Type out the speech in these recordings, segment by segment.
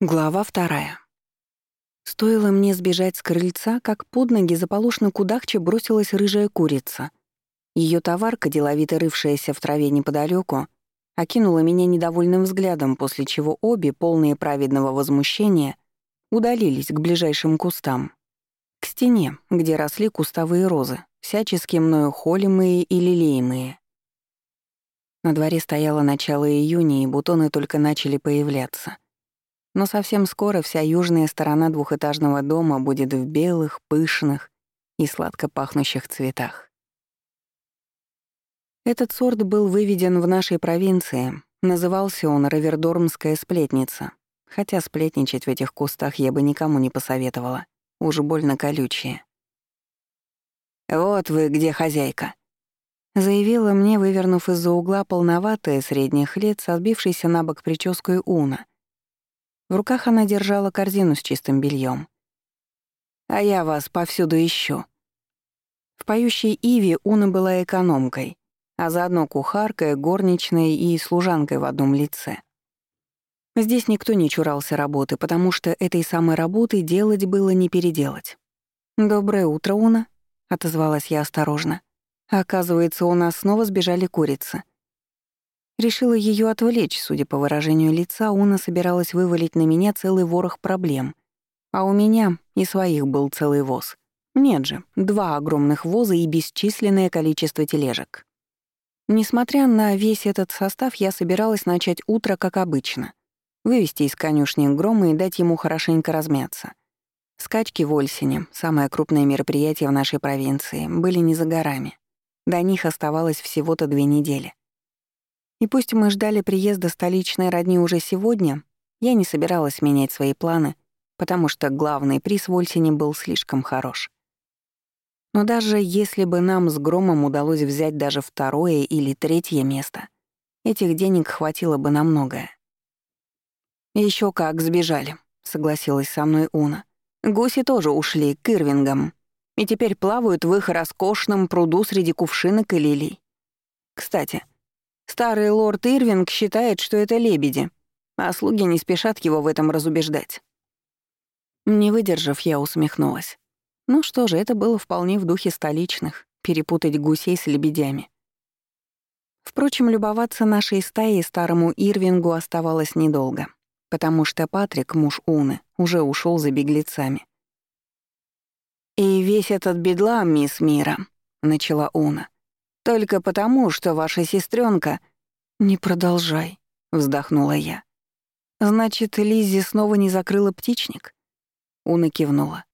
Глава вторая. Стоило мне сбежать с крыльца, как под ноги заполошно кудахче бросилась рыжая курица. Ее товарка, деловито рывшаяся в траве неподалеку, окинула меня недовольным взглядом, после чего обе, полные праведного возмущения, удалились к ближайшим кустам. К стене, где росли кустовые розы, всячески мною холимые и лелеемые. На дворе стояло начало июня, и бутоны только начали появляться — но совсем скоро вся южная сторона двухэтажного дома будет в белых, пышных и сладко пахнущих цветах. Этот сорт был выведен в нашей провинции. Назывался он «Равердормская сплетница», хотя сплетничать в этих кустах я бы никому не посоветовала. Уж больно колючие. «Вот вы где хозяйка», — заявила мне, вывернув из-за угла полноватая средних лет с отбившейся на бок прической Уна — в руках она держала корзину с чистым бельем. «А я вас повсюду ищу». В поющей Иве Уна была экономкой, а заодно кухаркой, горничной и служанкой в одном лице. Здесь никто не чурался работы, потому что этой самой работы делать было не переделать. «Доброе утро, Уна», — отозвалась я осторожно. Оказывается, у нас снова сбежали курицы. Решила ее отвлечь, судя по выражению лица, Уна собиралась вывалить на меня целый ворох проблем. А у меня и своих был целый воз. Нет же, два огромных воза и бесчисленное количество тележек. Несмотря на весь этот состав, я собиралась начать утро как обычно. Вывести из конюшни грома и дать ему хорошенько размяться. Скачки в Ольсине, самое крупное мероприятие в нашей провинции, были не за горами. До них оставалось всего-то две недели. И пусть мы ждали приезда столичной родни уже сегодня, я не собиралась менять свои планы, потому что главный приз в Ольсине был слишком хорош. Но даже если бы нам с Громом удалось взять даже второе или третье место, этих денег хватило бы на многое. Еще как сбежали», — согласилась со мной Уна. «Гуси тоже ушли к Ирвингам и теперь плавают в их роскошном пруду среди кувшинок и лилий. Кстати, — Старый лорд Ирвинг считает, что это лебеди, а слуги не спешат его в этом разубеждать. Не выдержав, я усмехнулась. Ну что же, это было вполне в духе столичных — перепутать гусей с лебедями. Впрочем, любоваться нашей стаей старому Ирвингу оставалось недолго, потому что Патрик, муж Уны, уже ушел за беглецами. «И весь этот бедлам, мисс Мира», — начала Уна, только потому, что ваша сестренка. «Не продолжай», — вздохнула я. «Значит, Лиззи снова не закрыла птичник?» Уна кивнула.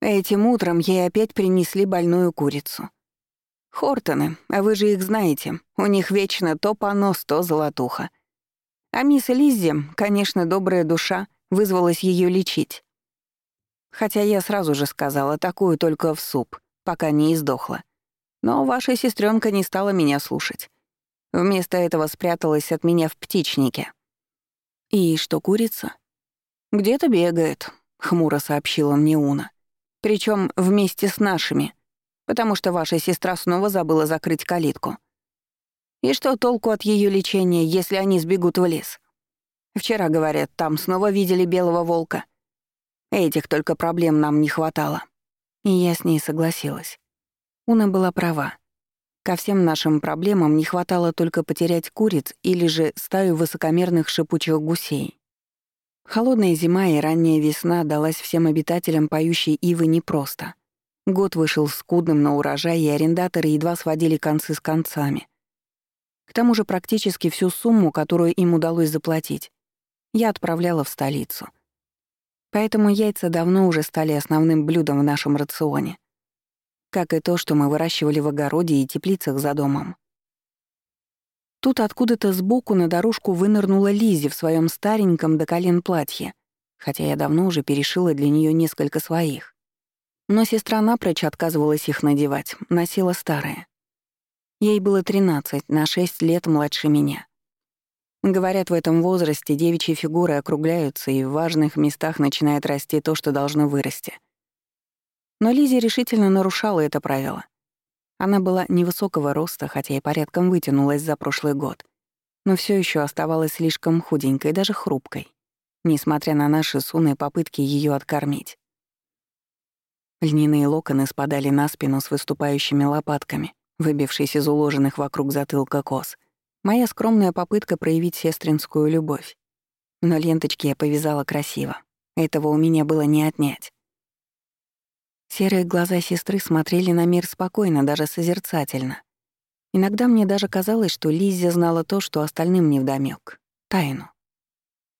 Этим утром ей опять принесли больную курицу. Хортоны, а вы же их знаете, у них вечно то понос, то золотуха. А мисс Лиззи, конечно, добрая душа, вызвалась ее лечить. Хотя я сразу же сказала, такую только в суп, пока не издохла. Но ваша сестренка не стала меня слушать. Вместо этого спряталась от меня в птичнике. «И что, курица?» «Где-то бегает», — хмуро сообщила мне Уна. Причем вместе с нашими, потому что ваша сестра снова забыла закрыть калитку. И что толку от ее лечения, если они сбегут в лес? Вчера, говорят, там снова видели белого волка. Этих только проблем нам не хватало. И я с ней согласилась. Уна была права. Ко всем нашим проблемам не хватало только потерять куриц или же стаю высокомерных шипучих гусей. Холодная зима и ранняя весна далась всем обитателям поющей ивы непросто. Год вышел скудным на урожай, и арендаторы едва сводили концы с концами. К тому же практически всю сумму, которую им удалось заплатить, я отправляла в столицу. Поэтому яйца давно уже стали основным блюдом в нашем рационе как и то, что мы выращивали в огороде и теплицах за домом. Тут откуда-то сбоку на дорожку вынырнула Лизи в своем стареньком до колен платье, хотя я давно уже перешила для нее несколько своих. Но сестра напрочь отказывалась их надевать, носила старые. Ей было 13, на 6 лет младше меня. Говорят, в этом возрасте девичьи фигуры округляются, и в важных местах начинает расти то, что должно вырасти — но Лизи решительно нарушала это правило. Она была невысокого роста, хотя и порядком вытянулась за прошлый год, но все еще оставалась слишком худенькой, даже хрупкой. несмотря на наши сунные попытки ее откормить. Льняные локоны спадали на спину с выступающими лопатками, выбившись из уложенных вокруг затылка кос. Моя скромная попытка проявить сестринскую любовь. Но ленточки я повязала красиво. Этого у меня было не отнять. Серые глаза сестры смотрели на мир спокойно, даже созерцательно. Иногда мне даже казалось, что Лиззи знала то, что остальным не вдомёк — тайну.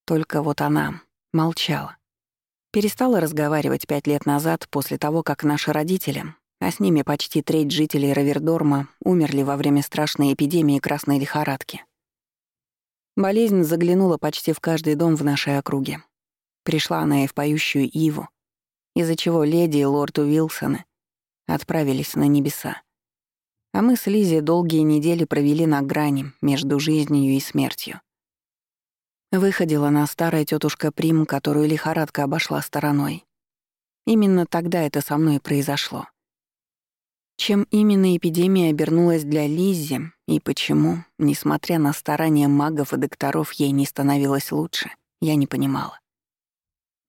Только вот она молчала. Перестала разговаривать пять лет назад, после того, как наши родители, а с ними почти треть жителей Равердорма, умерли во время страшной эпидемии красной лихорадки. Болезнь заглянула почти в каждый дом в нашей округе. Пришла она и в поющую Иву, из-за чего леди и лорд Уилсоны отправились на небеса. А мы с Лизи долгие недели провели на грани между жизнью и смертью. Выходила на старая тетушка Прим, которую лихорадка обошла стороной. Именно тогда это со мной произошло. Чем именно эпидемия обернулась для Лиззи и почему, несмотря на старания магов и докторов, ей не становилось лучше, я не понимала.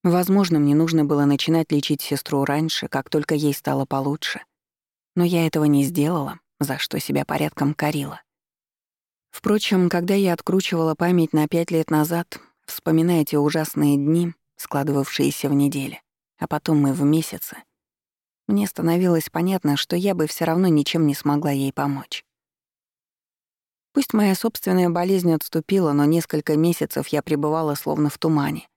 Возможно, мне нужно было начинать лечить сестру раньше, как только ей стало получше. Но я этого не сделала, за что себя порядком корила. Впрочем, когда я откручивала память на пять лет назад, вспоминая те ужасные дни, складывавшиеся в недели, а потом и в месяцы, мне становилось понятно, что я бы все равно ничем не смогла ей помочь. Пусть моя собственная болезнь отступила, но несколько месяцев я пребывала словно в тумане.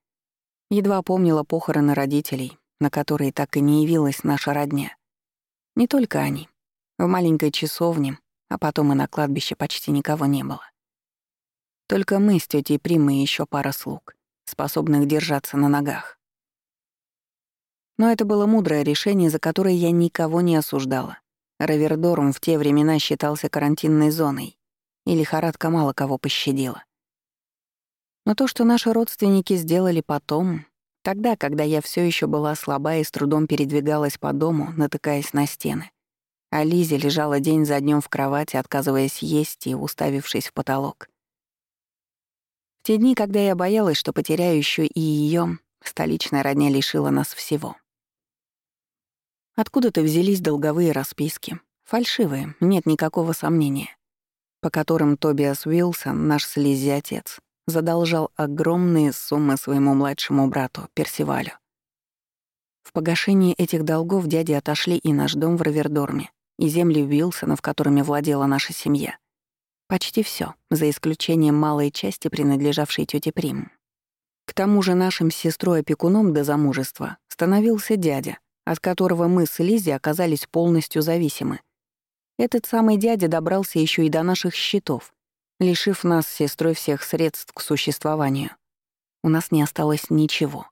Едва помнила похороны родителей, на которые так и не явилась наша родня. Не только они. В маленькой часовне а потом и на кладбище почти никого не было. Только мы с тетей Примой и еще пара слуг, способных держаться на ногах. Но это было мудрое решение, за которое я никого не осуждала. Равердорм в те времена считался карантинной зоной, и лихорадка мало кого пощадила. Но то, что наши родственники сделали потом, тогда, когда я все еще была слаба и с трудом передвигалась по дому, натыкаясь на стены, а Лизе лежала день за днем в кровати, отказываясь есть и уставившись в потолок. В те дни, когда я боялась, что потеряю еще и ее, столичная родня лишила нас всего. Откуда-то взялись долговые расписки. Фальшивые, нет никакого сомнения. По которым Тобиас Уилсон, наш слизи отец, задолжал огромные суммы своему младшему брату, Персивалю. В погашении этих долгов дяди отошли и наш дом в Равердорме, и земли Уилсонов, которыми владела наша семья. Почти все, за исключением малой части, принадлежавшей тете Прим. К тому же нашим сестрой-опекуном до замужества становился дядя, от которого мы с Лизи оказались полностью зависимы. Этот самый дядя добрался еще и до наших счетов, лишив нас с сестрой всех средств к существованию. У нас не осталось ничего,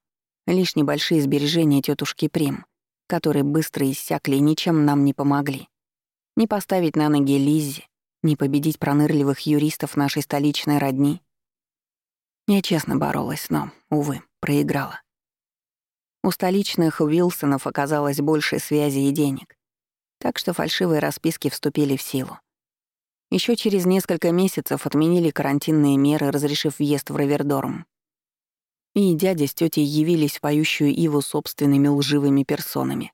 лишь небольшие сбережения тетушки Прим, которые быстро иссякли и ничем нам не помогли. Не поставить на ноги Лиззи, не победить пронырливых юристов нашей столичной родни. Я честно боролась, но, увы, проиграла. У столичных Уилсонов оказалось больше связи и денег, так что фальшивые расписки вступили в силу. Еще через несколько месяцев отменили карантинные меры, разрешив въезд в Равердорм. И дядя с тетей явились в поющую Иву собственными лживыми персонами.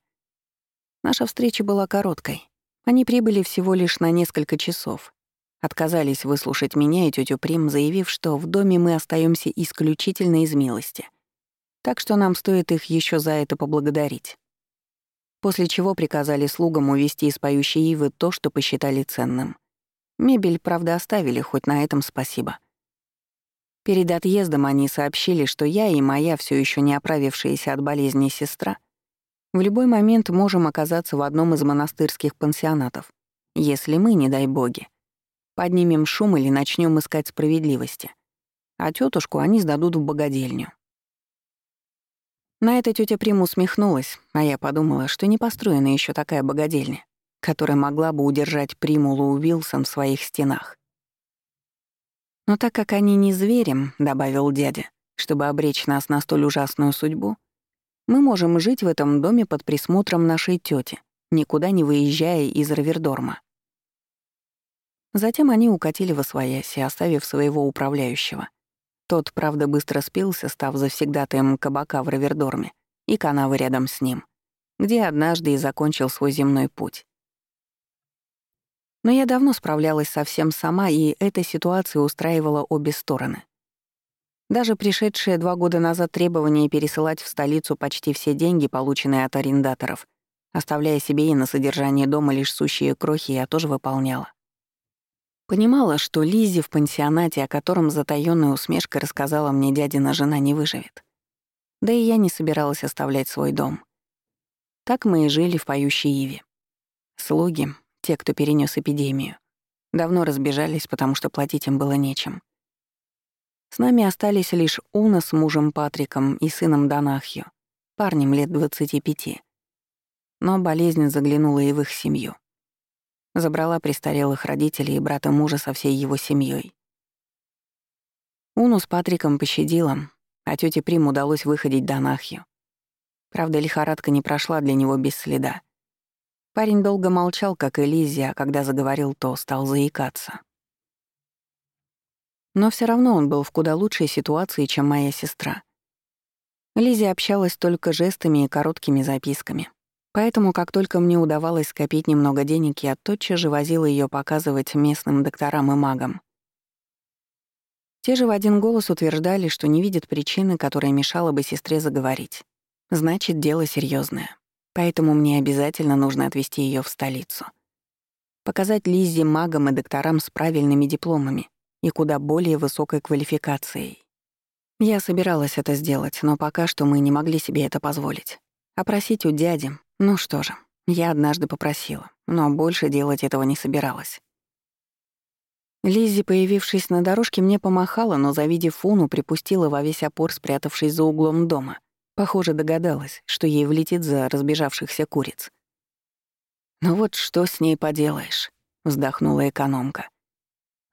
Наша встреча была короткой. Они прибыли всего лишь на несколько часов. Отказались выслушать меня и тетю Прим, заявив, что в доме мы остаемся исключительно из милости. Так что нам стоит их еще за это поблагодарить. После чего приказали слугам увезти из поющей ивы то, что посчитали ценным. Мебель, правда, оставили, хоть на этом спасибо. Перед отъездом они сообщили, что я и моя все еще не оправившаяся от болезни сестра — в любой момент можем оказаться в одном из монастырских пансионатов, если мы, не дай боги, поднимем шум или начнем искать справедливости. А тетушку они сдадут в богадельню. На это тетя Прим усмехнулась, а я подумала, что не построена еще такая богадельня, которая могла бы удержать Примулу Уилсон в своих стенах. Но так как они не зверем, добавил дядя, чтобы обречь нас на столь ужасную судьбу, мы можем жить в этом доме под присмотром нашей тети, никуда не выезжая из Равердорма. Затем они укатили во свояси, оставив своего управляющего. Тот, правда, быстро спился, став завсегдатаем кабака в Равердорме и канавы рядом с ним, где однажды и закончил свой земной путь. Но я давно справлялась совсем сама, и эта ситуация устраивала обе стороны. Даже пришедшие два года назад требование пересылать в столицу почти все деньги, полученные от арендаторов, оставляя себе и на содержание дома лишь сущие крохи, я тоже выполняла. Понимала, что Лизи в пансионате, о котором затаённая усмешка рассказала мне дядина жена, не выживет. Да и я не собиралась оставлять свой дом. Так мы и жили в поющей Иве. Слуги, те, кто перенес эпидемию, давно разбежались, потому что платить им было нечем. С нами остались лишь Уна с мужем Патриком и сыном Данахью, парнем лет 25. Но болезнь заглянула и в их семью. Забрала престарелых родителей и брата мужа со всей его семьей. Уну с Патриком пощадила, а тете Прим удалось выходить до Нахью. Правда, лихорадка не прошла для него без следа. Парень долго молчал, как и Лиззи, а когда заговорил, то стал заикаться. Но все равно он был в куда лучшей ситуации, чем моя сестра. Лиззи общалась только жестами и короткими записками. Поэтому, как только мне удавалось скопить немного денег, я тотчас же возила ее показывать местным докторам и магам. Те же в один голос утверждали, что не видят причины, которая мешала бы сестре заговорить. Значит, дело серьезное. Поэтому мне обязательно нужно отвезти ее в столицу. Показать Лиззе магам и докторам с правильными дипломами и куда более высокой квалификацией. Я собиралась это сделать, но пока что мы не могли себе это позволить. Опросить у дяди, ну что же, я однажды попросила, но больше делать этого не собиралась. Лиззи, появившись на дорожке, мне помахала, но, завидев Фуну, припустила во весь опор, спрятавшись за углом дома. Похоже, догадалась, что ей влетит за разбежавшихся куриц. «Ну вот что с ней поделаешь», — вздохнула экономка.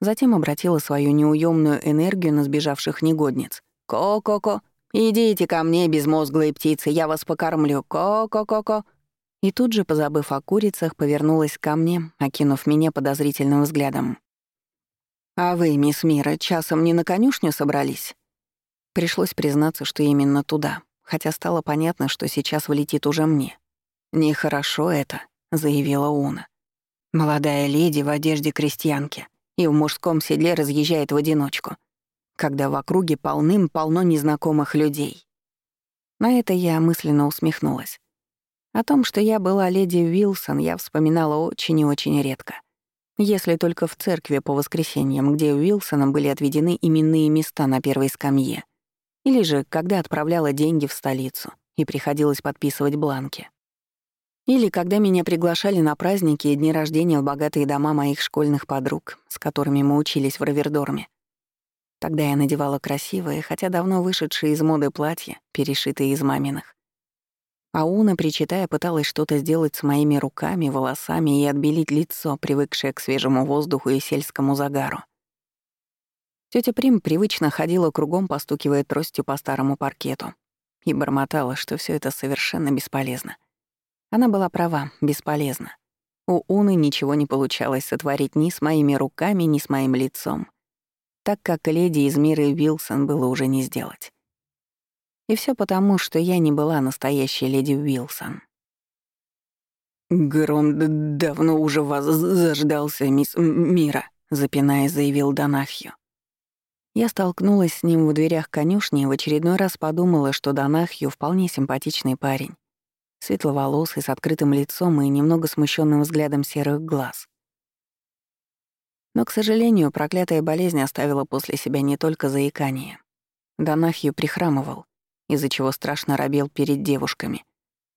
Затем обратила свою неуемную энергию на сбежавших негодниц. «Ко-ко-ко! Идите ко мне, безмозглые птицы, я вас покормлю! Ко-ко-ко-ко!» И тут же, позабыв о курицах, повернулась ко мне, окинув меня подозрительным взглядом. «А вы, мисс Мира, часом не на конюшню собрались?» Пришлось признаться, что именно туда, хотя стало понятно, что сейчас влетит уже мне. «Нехорошо это», — заявила Уна. «Молодая леди в одежде крестьянки и в мужском седле разъезжает в одиночку, когда в округе полным-полно незнакомых людей». На это я мысленно усмехнулась. О том, что я была леди Уилсон, я вспоминала очень и очень редко. Если только в церкви по воскресеньям, где Уилсонам были отведены именные места на первой скамье. Или же, когда отправляла деньги в столицу и приходилось подписывать бланки. Или когда меня приглашали на праздники и дни рождения в богатые дома моих школьных подруг, с которыми мы учились в Равердорме. Тогда я надевала красивые, хотя давно вышедшие из моды платья, перешитые из маминых. А Уна, причитая, пыталась что-то сделать с моими руками, волосами и отбелить лицо, привыкшее к свежему воздуху и сельскому загару. Тётя Прим привычно ходила кругом, постукивая тростью по старому паркету, и бормотала, что всё это совершенно бесполезно. Она была права, бесполезно. У Уны ничего не получалось сотворить ни с моими руками, ни с моим лицом, так как леди из мира Вилсон было уже не сделать. И все потому, что я не была настоящей леди Уилсон. «Гром давно уже вас заждался, мисс Мира», — запинаясь, заявил Донахью. Я столкнулась с ним в дверях конюшни и в очередной раз подумала, что Донахью вполне симпатичный парень. Светловолосый, с открытым лицом и немного смущенным взглядом серых глаз. Но, к сожалению, проклятая болезнь оставила после себя не только заикание. Донахью прихрамывал, из-за чего страшно робел перед девушками.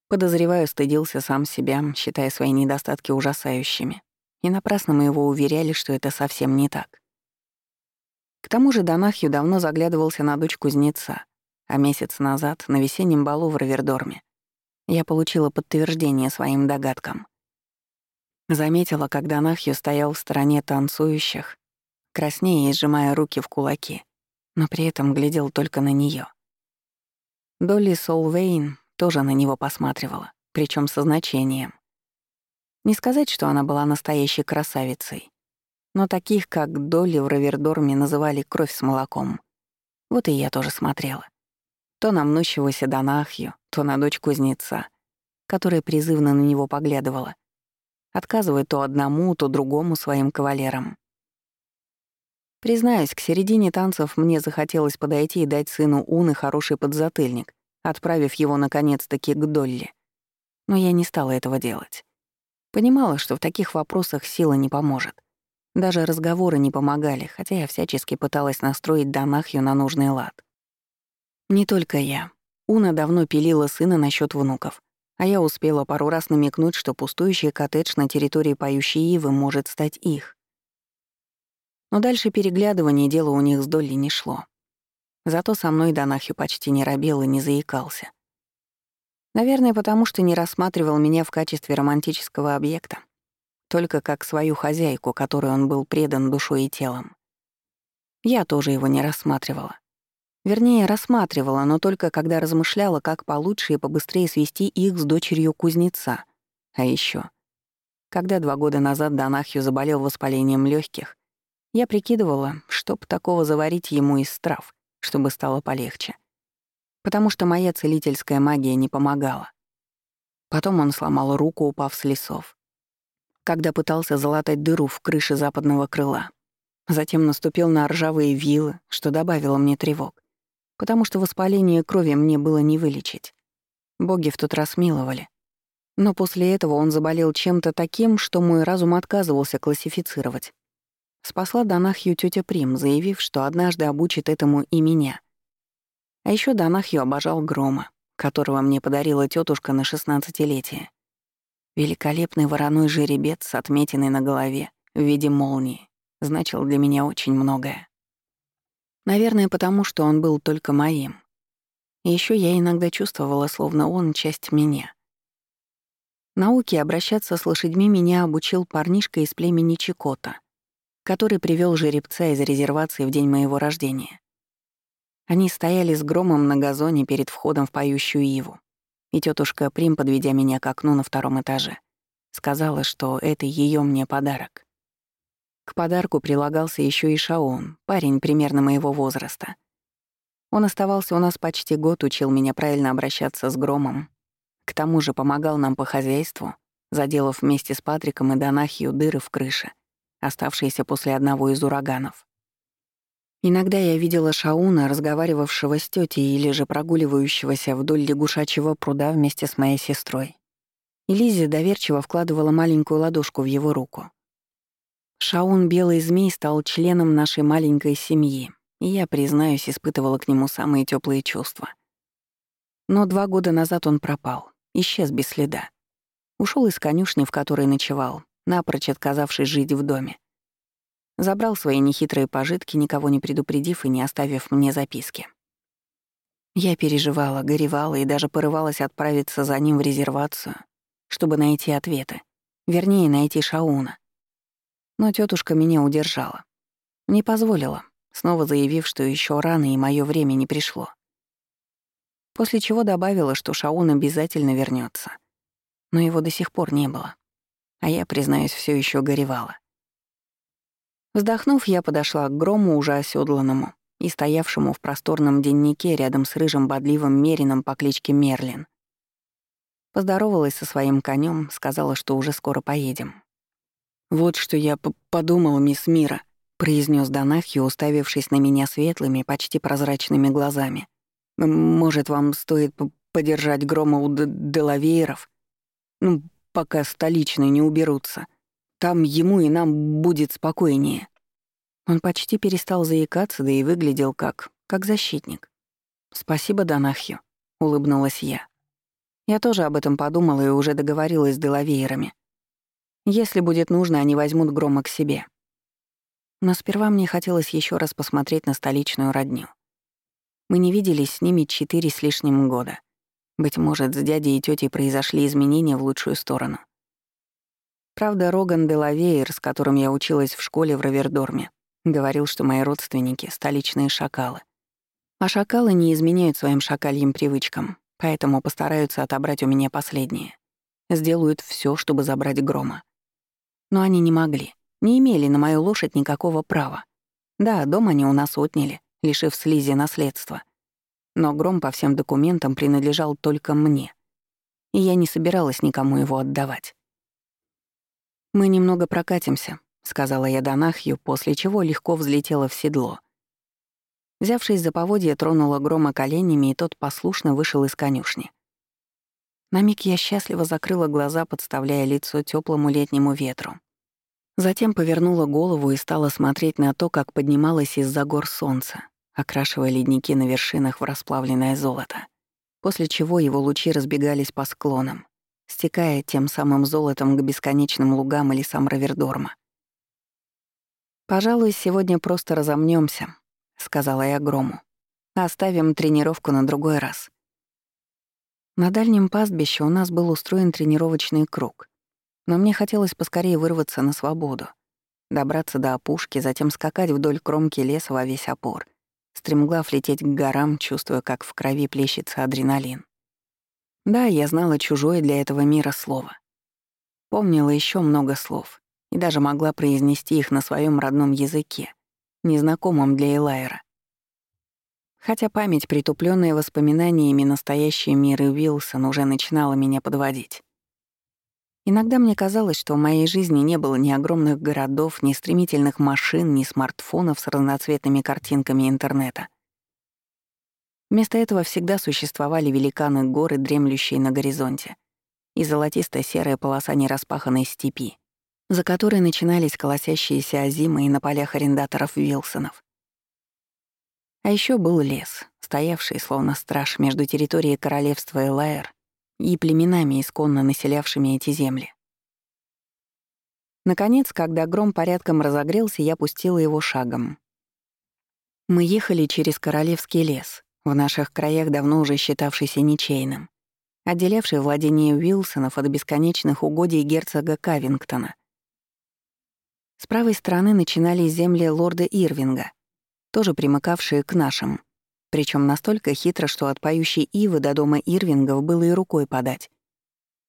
Подозреваю, стыдился сам себя, считая свои недостатки ужасающими. И напрасно мы его уверяли, что это совсем не так. К тому же Донахью давно заглядывался на дочь кузнеца, а месяц назад, на весеннем балу в Равердорме, я получила подтверждение своим догадкам. Заметила, как Донахью стоял в стороне танцующих, краснея и сжимая руки в кулаки, но при этом глядел только на нее. Долли Солвейн тоже на него посматривала, причем со значением. Не сказать, что она была настоящей красавицей, но таких, как Долли в Равердорме, называли кровь с молоком. Вот и я тоже смотрела. То на мнущегося Донахью, то на дочь кузнеца, которая призывно на него поглядывала, отказывая то одному, то другому своим кавалерам. Признаюсь, к середине танцев мне захотелось подойти и дать сыну Уны хороший подзатыльник, отправив его наконец-таки к Долли. Но я не стала этого делать. Понимала, что в таких вопросах сила не поможет. Даже разговоры не помогали, хотя я всячески пыталась настроить Данахью на нужный лад. Не только я. Уна давно пилила сына насчет внуков, а я успела пару раз намекнуть, что пустующий коттедж на территории поющей ивы может стать их. Но дальше переглядывание дело у них с Долли не шло. Зато со мной Данахью почти не робел и не заикался. Наверное, потому что не рассматривал меня в качестве романтического объекта, только как свою хозяйку, которой он был предан душой и телом. Я тоже его не рассматривала. Вернее, рассматривала, но только когда размышляла, как получше и побыстрее свести их с дочерью кузнеца. А еще, когда два года назад Данахью заболел воспалением легких, я прикидывала, чтоб такого заварить ему из трав, чтобы стало полегче. Потому что моя целительская магия не помогала. Потом он сломал руку, упав с лесов. Когда пытался залатать дыру в крыше западного крыла. Затем наступил на ржавые вилы, что добавило мне тревог. Потому что воспаление крови мне было не вылечить. Боги в тот раз миловали. Но после этого он заболел чем-то таким, что мой разум отказывался классифицировать. Спасла Данахью тетя Прим, заявив, что однажды обучит этому и меня. А еще Данахью обожал грома, которого мне подарила тетушка на шестнадцатилетие. Великолепный вороной жеребец с на голове в виде молнии значил для меня очень многое. Наверное, потому что он был только моим. Еще я иногда чувствовала, словно он — часть меня. Науке обращаться с лошадьми меня обучил парнишка из племени Чикота — который привел жеребца из резервации в день моего рождения. Они стояли с громом на газоне перед входом в поющую иву, и тетушка Прим, подведя меня к окну на втором этаже, сказала, что это ее мне подарок. К подарку прилагался еще и Шаон, парень примерно моего возраста. Он оставался у нас почти год, учил меня правильно обращаться с громом. К тому же помогал нам по хозяйству, заделав вместе с Патриком и Донахью дыры в крыше оставшиеся после одного из ураганов. Иногда я видела Шауна, разговаривавшего с тетей или же прогуливающегося вдоль лягушачьего пруда вместе с моей сестрой. И Лиззи доверчиво вкладывала маленькую ладошку в его руку. Шаун Белый Змей стал членом нашей маленькой семьи, и я, признаюсь, испытывала к нему самые теплые чувства. Но два года назад он пропал, исчез без следа. Ушел из конюшни, в которой ночевал, напрочь отказавшись жить в доме. Забрал свои нехитрые пожитки, никого не предупредив и не оставив мне записки. Я переживала, горевала и даже порывалась отправиться за ним в резервацию, чтобы найти ответы. Вернее, найти Шауна. Но тетушка меня удержала. Не позволила, снова заявив, что еще рано и мое время не пришло. После чего добавила, что Шаун обязательно вернется, Но его до сих пор не было а я, признаюсь, все еще горевала. Вздохнув, я подошла к грому, уже оседланному, и стоявшему в просторном деннике рядом с рыжим бодливым мерином по кличке Мерлин. Поздоровалась со своим конем, сказала, что уже скоро поедем. «Вот что я подумал, мисс Мира», — произнес Донахью, уставившись на меня светлыми, почти прозрачными глазами. «Может, вам стоит подержать грома у Делавейров? Ну, пока столичные не уберутся. Там ему и нам будет спокойнее». Он почти перестал заикаться, да и выглядел как... как защитник. «Спасибо, Донахью», — улыбнулась я. Я тоже об этом подумала и уже договорилась с деловеерами. Если будет нужно, они возьмут Грома к себе. Но сперва мне хотелось еще раз посмотреть на столичную родню. Мы не виделись с ними четыре с лишним года. Быть может, с дядей и тетей произошли изменения в лучшую сторону. Правда, Роган Делавейр, с которым я училась в школе в Равердорме, говорил, что мои родственники — столичные шакалы. А шакалы не изменяют своим шакальим привычкам, поэтому постараются отобрать у меня последнее. Сделают все, чтобы забрать грома. Но они не могли, не имели на мою лошадь никакого права. Да, дом они у нас отняли, лишив слизи наследства. Но гром по всем документам принадлежал только мне. И я не собиралась никому его отдавать. «Мы немного прокатимся», — сказала я Донахью, после чего легко взлетела в седло. Взявшись за поводья, тронула грома коленями, и тот послушно вышел из конюшни. На миг я счастливо закрыла глаза, подставляя лицо теплому летнему ветру. Затем повернула голову и стала смотреть на то, как поднималось из-за гор солнце, окрашивая ледники на вершинах в расплавленное золото, после чего его лучи разбегались по склонам, стекая тем самым золотом к бесконечным лугам и лесам Равердорма. «Пожалуй, сегодня просто разомнемся, сказала я Грому. «Оставим тренировку на другой раз». На дальнем пастбище у нас был устроен тренировочный круг, но мне хотелось поскорее вырваться на свободу, добраться до опушки, затем скакать вдоль кромки леса во весь опор, стремглав лететь к горам, чувствуя, как в крови плещется адреналин. Да, я знала чужое для этого мира слово. Помнила еще много слов и даже могла произнести их на своем родном языке, незнакомом для Элайра хотя память, притупленная воспоминаниями настоящей миры Уилсон, уже начинала меня подводить. Иногда мне казалось, что в моей жизни не было ни огромных городов, ни стремительных машин, ни смартфонов с разноцветными картинками интернета. Вместо этого всегда существовали великаны горы, дремлющие на горизонте, и золотисто-серая полоса нераспаханной степи, за которой начинались колосящиеся озимы и на полях арендаторов Вилсонов. А еще был лес, стоявший словно страж между территорией королевства Элайр и племенами, исконно населявшими эти земли. Наконец, когда гром порядком разогрелся, я пустила его шагом. Мы ехали через королевский лес, в наших краях давно уже считавшийся ничейным, отделявший владение Уилсонов от бесконечных угодий герцога Кавингтона. С правой стороны начинались земли лорда Ирвинга, тоже примыкавшие к нашим. Причем настолько хитро, что от поющей ивы до дома Ирвингов было и рукой подать.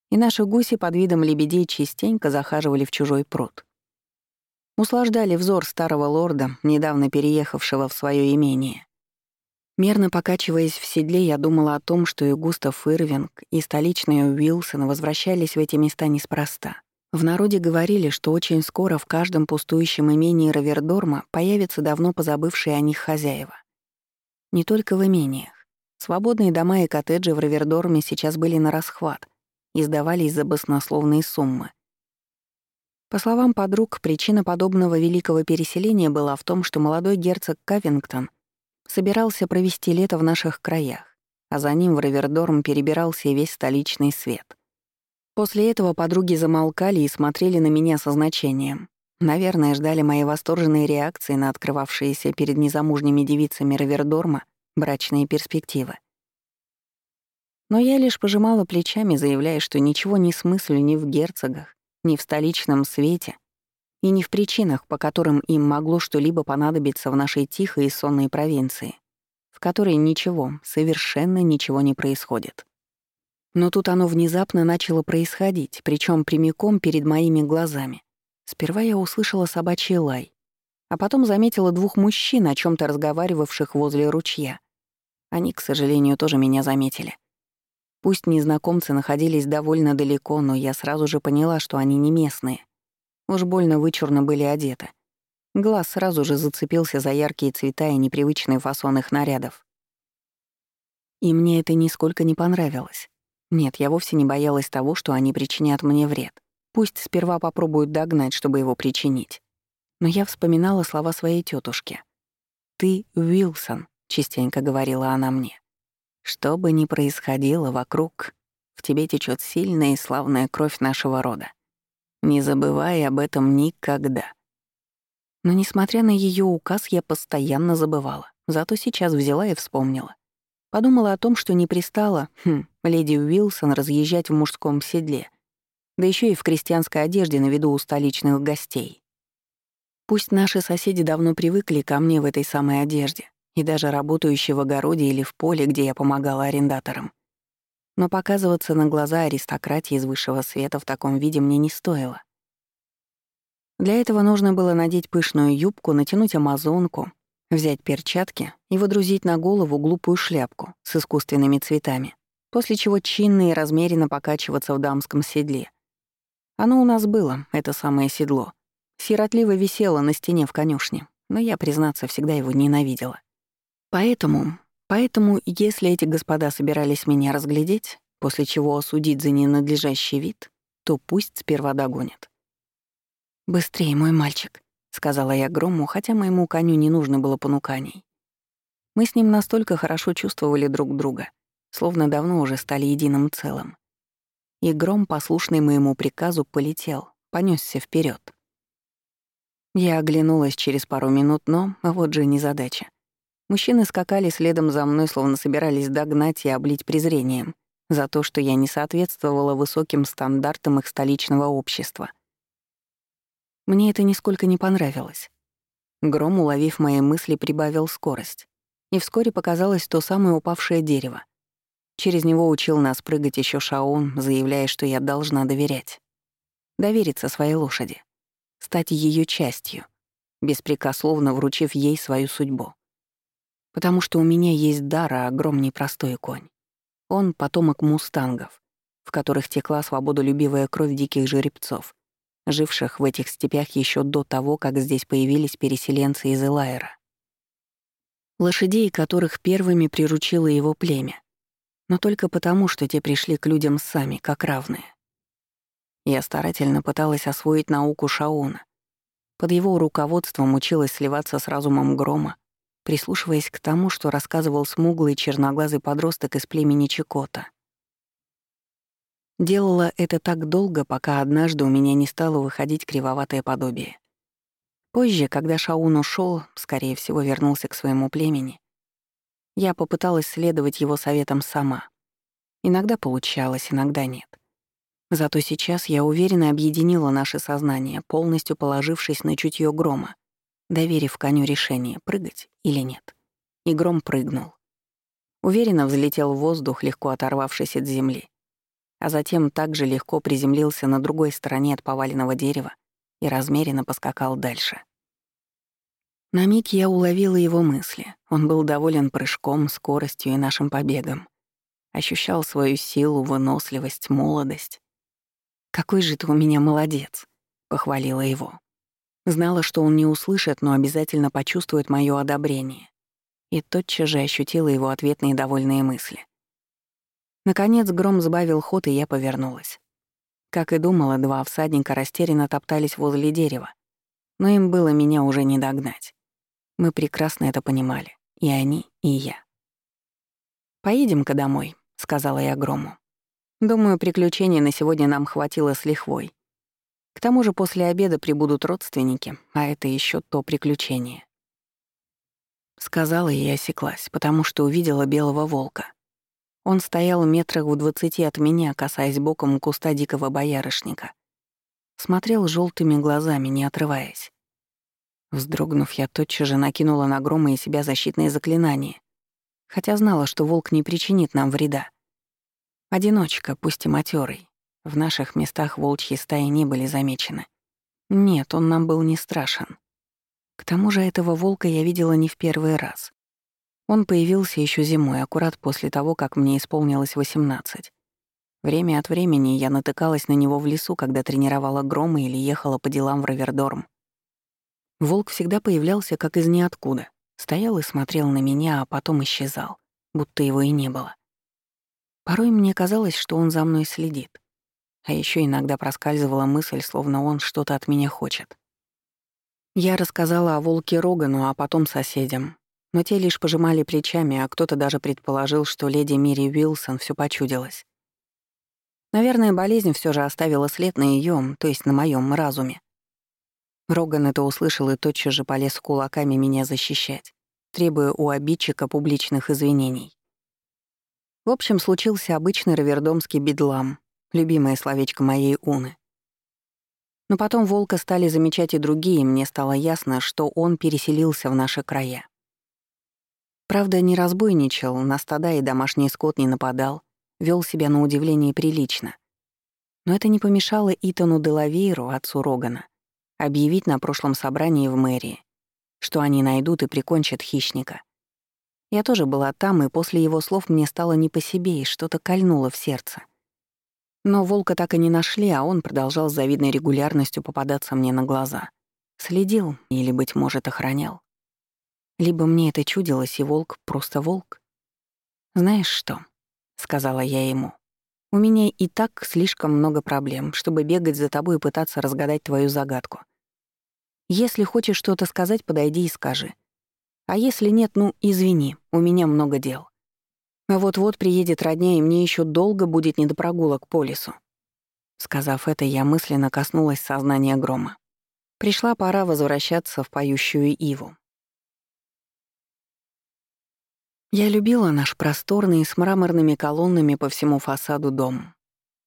И наши гуси под видом лебедей частенько захаживали в чужой пруд. Услаждали взор старого лорда, недавно переехавшего в свое имение. Мерно покачиваясь в седле, я думала о том, что и Густав Ирвинг, и столичный Уилсон возвращались в эти места неспроста. В народе говорили, что очень скоро в каждом пустующем имении Равердорма появятся давно позабывшие о них хозяева. Не только в имениях. Свободные дома и коттеджи в Равердорме сейчас были на расхват и сдавались за баснословные суммы. По словам подруг, причина подобного великого переселения была в том, что молодой герцог Кавингтон собирался провести лето в наших краях, а за ним в Равердорм перебирался весь столичный свет. После этого подруги замолкали и смотрели на меня со значением. Наверное, ждали моей восторженной реакции на открывавшиеся перед незамужними девицами Равердорма брачные перспективы. Но я лишь пожимала плечами, заявляя, что ничего не смыслю ни в герцогах, ни в столичном свете и ни в причинах, по которым им могло что-либо понадобиться в нашей тихой и сонной провинции, в которой ничего, совершенно ничего не происходит. Но тут оно внезапно начало происходить, причем прямиком перед моими глазами. Сперва я услышала собачий лай, а потом заметила двух мужчин, о чем то разговаривавших возле ручья. Они, к сожалению, тоже меня заметили. Пусть незнакомцы находились довольно далеко, но я сразу же поняла, что они не местные. Уж больно вычурно были одеты. Глаз сразу же зацепился за яркие цвета и непривычный фасон их нарядов. И мне это нисколько не понравилось. Нет, я вовсе не боялась того, что они причинят мне вред. Пусть сперва попробуют догнать, чтобы его причинить. Но я вспоминала слова своей тетушки. «Ты Уилсон», — частенько говорила она мне. «Что бы ни происходило вокруг, в тебе течет сильная и славная кровь нашего рода. Не забывай об этом никогда». Но, несмотря на ее указ, я постоянно забывала. Зато сейчас взяла и вспомнила. Подумала о том, что не пристала, хм, леди Уилсон разъезжать в мужском седле, да еще и в крестьянской одежде на виду у столичных гостей. Пусть наши соседи давно привыкли ко мне в этой самой одежде, и даже работающие в огороде или в поле, где я помогала арендаторам. Но показываться на глаза аристократии из высшего света в таком виде мне не стоило. Для этого нужно было надеть пышную юбку, натянуть амазонку, взять перчатки и водрузить на голову глупую шляпку с искусственными цветами, после чего чинно и размеренно покачиваться в дамском седле. Оно у нас было, это самое седло. Сиротливо висело на стене в конюшне, но я, признаться, всегда его ненавидела. Поэтому, поэтому, если эти господа собирались меня разглядеть, после чего осудить за ненадлежащий вид, то пусть сперва догонят. «Быстрее, мой мальчик», — сказала я Грому, хотя моему коню не нужно было понуканий. Мы с ним настолько хорошо чувствовали друг друга, словно давно уже стали единым целым. И Гром, послушный моему приказу, полетел, понесся вперед. Я оглянулась через пару минут, но вот же незадача. Мужчины скакали следом за мной, словно собирались догнать и облить презрением за то, что я не соответствовала высоким стандартам их столичного общества. Мне это нисколько не понравилось. Гром, уловив мои мысли, прибавил скорость. И вскоре показалось то самое упавшее дерево. Через него учил нас прыгать еще Шаон, заявляя, что я должна доверять. Довериться своей лошади. Стать ее частью, беспрекословно вручив ей свою судьбу. Потому что у меня есть дар, а гром непростой конь. Он — потомок мустангов, в которых текла свободолюбивая кровь диких жеребцов, живших в этих степях еще до того, как здесь появились переселенцы из Элайра. Лошадей, которых первыми приручило его племя, но только потому, что те пришли к людям сами, как равные. Я старательно пыталась освоить науку Шауна. Под его руководством училась сливаться с разумом Грома, прислушиваясь к тому, что рассказывал смуглый черноглазый подросток из племени Чикота — Делала это так долго, пока однажды у меня не стало выходить кривоватое подобие. Позже, когда Шаун ушел, скорее всего, вернулся к своему племени, я попыталась следовать его советам сама. Иногда получалось, иногда нет. Зато сейчас я уверенно объединила наше сознание, полностью положившись на чутье грома, доверив коню решение, прыгать или нет. И гром прыгнул. Уверенно взлетел в воздух, легко оторвавшись от земли а затем также легко приземлился на другой стороне от поваленного дерева и размеренно поскакал дальше. На миг я уловила его мысли. Он был доволен прыжком, скоростью и нашим побегом. Ощущал свою силу, выносливость, молодость. «Какой же ты у меня молодец!» — похвалила его. Знала, что он не услышит, но обязательно почувствует моё одобрение. И тотчас же ощутила его ответные довольные мысли. Наконец гром сбавил ход, и я повернулась. Как и думала, два всадника растерянно топтались возле дерева. Но им было меня уже не догнать. Мы прекрасно это понимали. И они, и я. «Поедем-ка домой», — сказала я Грому. «Думаю, приключений на сегодня нам хватило с лихвой. К тому же после обеда прибудут родственники, а это еще то приключение». Сказала и осеклась, потому что увидела белого волка. Он стоял метрах в двадцати от меня, касаясь боком куста дикого боярышника. Смотрел желтыми глазами, не отрываясь. Вздрогнув, я тотчас же накинула на грома и себя защитные заклинания, хотя знала, что волк не причинит нам вреда. Одиночка, пусть и матерый. В наших местах волчьи стаи не были замечены. Нет, он нам был не страшен. К тому же этого волка я видела не в первый раз. Он появился еще зимой, аккурат после того, как мне исполнилось 18. Время от времени я натыкалась на него в лесу, когда тренировала громы или ехала по делам в Равердорм. Волк всегда появлялся как из ниоткуда, стоял и смотрел на меня, а потом исчезал, будто его и не было. Порой мне казалось, что он за мной следит. А еще иногда проскальзывала мысль, словно он что-то от меня хочет. Я рассказала о волке Рогану, а потом соседям, но те лишь пожимали плечами, а кто-то даже предположил, что леди Мири Уилсон все почудилось. Наверное, болезнь все же оставила след на ее, то есть на моем разуме. Роган это услышал и тотчас же полез кулаками меня защищать, требуя у обидчика публичных извинений. В общем, случился обычный равердомский бедлам, любимое словечко моей Уны. Но потом волка стали замечать и другие, и мне стало ясно, что он переселился в наши края. Правда, не разбойничал, на стада и домашний скот не нападал, вел себя на удивление прилично. Но это не помешало Итану Делавейру, отцу Рогана, объявить на прошлом собрании в мэрии, что они найдут и прикончат хищника. Я тоже была там, и после его слов мне стало не по себе, и что-то кольнуло в сердце. Но волка так и не нашли, а он продолжал с завидной регулярностью попадаться мне на глаза. Следил или, быть может, охранял. Либо мне это чудилось, и волк — просто волк. «Знаешь что?» — сказала я ему. «У меня и так слишком много проблем, чтобы бегать за тобой и пытаться разгадать твою загадку. Если хочешь что-то сказать, подойди и скажи. А если нет, ну, извини, у меня много дел. Вот-вот приедет родня, и мне еще долго будет не до прогулок по лесу». Сказав это, я мысленно коснулась сознания грома. Пришла пора возвращаться в поющую иву. Я любила наш просторный с мраморными колоннами по всему фасаду дом.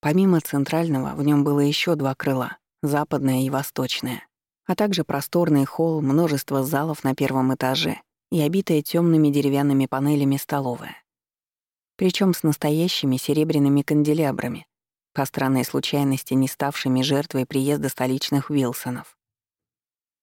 Помимо центрального, в нем было еще два крыла — западное и восточное, а также просторный холл, множество залов на первом этаже и обитая темными деревянными панелями столовая. Причем с настоящими серебряными канделябрами, по странной случайности не ставшими жертвой приезда столичных Вилсонов.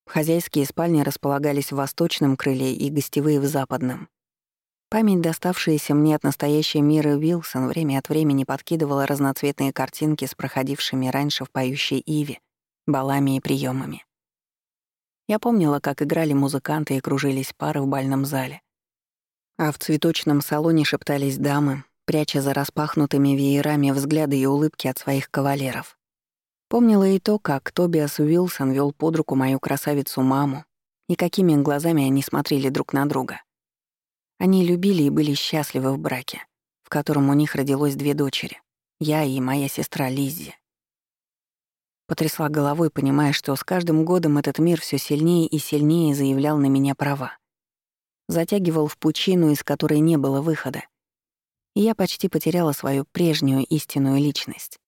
Хозяйские спальни располагались в восточном крыле и гостевые в западном — Память, доставшаяся мне от настоящей Миры Уилсон, время от времени подкидывала разноцветные картинки с проходившими раньше в поющей Иве, балами и приемами. Я помнила, как играли музыканты и кружились пары в бальном зале. А в цветочном салоне шептались дамы, пряча за распахнутыми веерами взгляды и улыбки от своих кавалеров. Помнила и то, как Тобиас Уилсон вел под руку мою красавицу-маму, и какими глазами они смотрели друг на друга. Они любили и были счастливы в браке, в котором у них родилось две дочери — я и моя сестра Лиззи. Потрясла головой, понимая, что с каждым годом этот мир все сильнее и сильнее заявлял на меня права. Затягивал в пучину, из которой не было выхода. И я почти потеряла свою прежнюю истинную личность.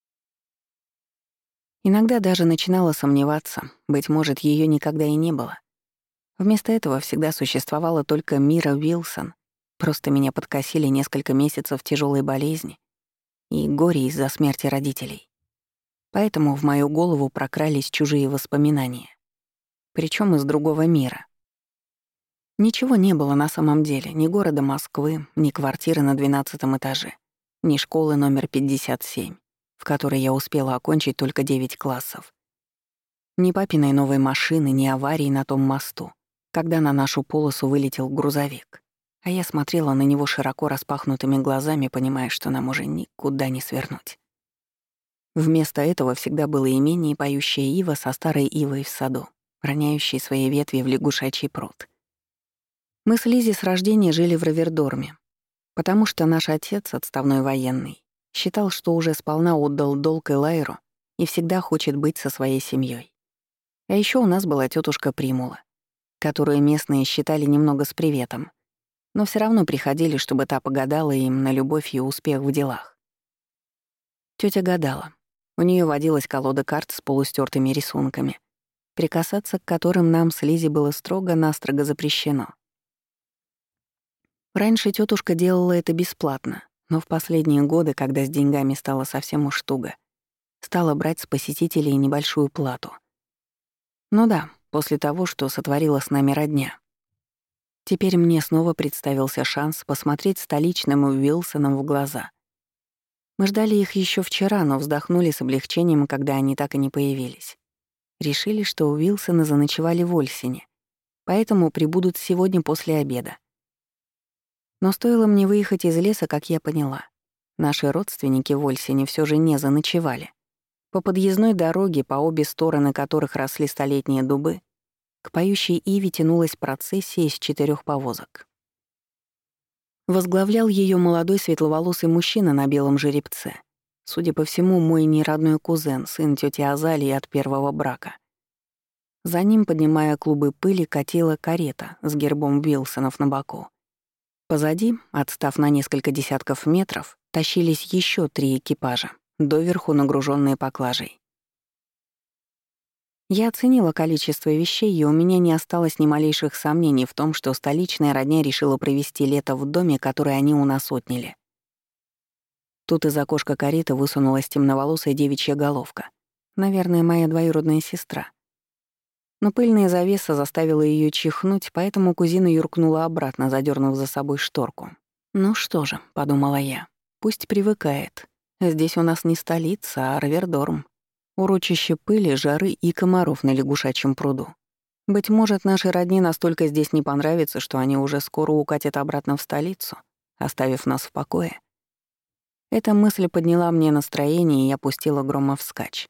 Иногда даже начинала сомневаться, быть может, ее никогда и не было. Вместо этого всегда существовала только Мира Уилсон Просто меня подкосили несколько месяцев тяжелой болезни и горе из-за смерти родителей. Поэтому в мою голову прокрались чужие воспоминания. Причем из другого мира. Ничего не было на самом деле, ни города Москвы, ни квартиры на двенадцатом этаже, ни школы номер 57, в которой я успела окончить только 9 классов. Ни папиной новой машины, ни аварии на том мосту, когда на нашу полосу вылетел грузовик. А я смотрела на него широко распахнутыми глазами, понимая, что нам уже никуда не свернуть. Вместо этого всегда было имение поющая ива со старой ивой в саду, роняющей свои ветви в лягушачий пруд. Мы с Лизи с рождения жили в Равердорме, потому что наш отец, отставной военный, считал, что уже сполна отдал долг Элайру и всегда хочет быть со своей семьей. А еще у нас была тетушка Примула, которую местные считали немного с приветом — но все равно приходили, чтобы та погадала им на любовь и успех в делах. Тетя гадала. У нее водилась колода карт с полустертыми рисунками, прикасаться к которым нам с Лизи было строго-настрого запрещено. Раньше тетушка делала это бесплатно, но в последние годы, когда с деньгами стало совсем уж туго, стала брать с посетителей небольшую плату. Ну да, после того, что сотворила с нами родня. Теперь мне снова представился шанс посмотреть столичным Уилсонам в глаза. Мы ждали их еще вчера, но вздохнули с облегчением, когда они так и не появились. Решили, что Уилсоны заночевали в Ольсине, поэтому прибудут сегодня после обеда. Но стоило мне выехать из леса, как я поняла. Наши родственники в Ольсине все же не заночевали. По подъездной дороге, по обе стороны которых росли столетние дубы, к поющей Иве тянулась процессия из четырех повозок. Возглавлял ее молодой светловолосый мужчина на белом жеребце. Судя по всему, мой неродной кузен, сын тети Азалии от первого брака. За ним, поднимая клубы пыли, катила карета с гербом Вилсонов на боку. Позади, отстав на несколько десятков метров, тащились еще три экипажа, доверху нагруженные поклажей. Я оценила количество вещей, и у меня не осталось ни малейших сомнений в том, что столичная родня решила провести лето в доме, который они у нас отняли. Тут из окошка кареты высунулась темноволосая девичья головка. Наверное, моя двоюродная сестра. Но пыльная завеса заставила ее чихнуть, поэтому кузина юркнула обратно, задернув за собой шторку. «Ну что же», — подумала я, — «пусть привыкает. Здесь у нас не столица, а Равердорм. Урочище пыли, жары и комаров на лягушачьем пруду. Быть может, наши родни настолько здесь не понравится, что они уже скоро укатят обратно в столицу, оставив нас в покое. Эта мысль подняла мне настроение, и я пустила Грома вскачь.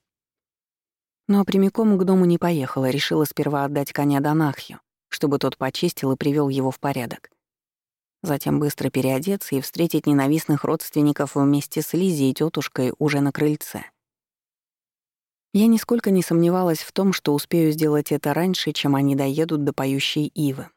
Но прямиком к дому не поехала, решила сперва отдать коня Донахью, чтобы тот почистил и привел его в порядок. Затем быстро переодеться и встретить ненавистных родственников вместе с Лизей и тетушкой уже на крыльце. Я нисколько не сомневалась в том, что успею сделать это раньше, чем они доедут до поющей ивы.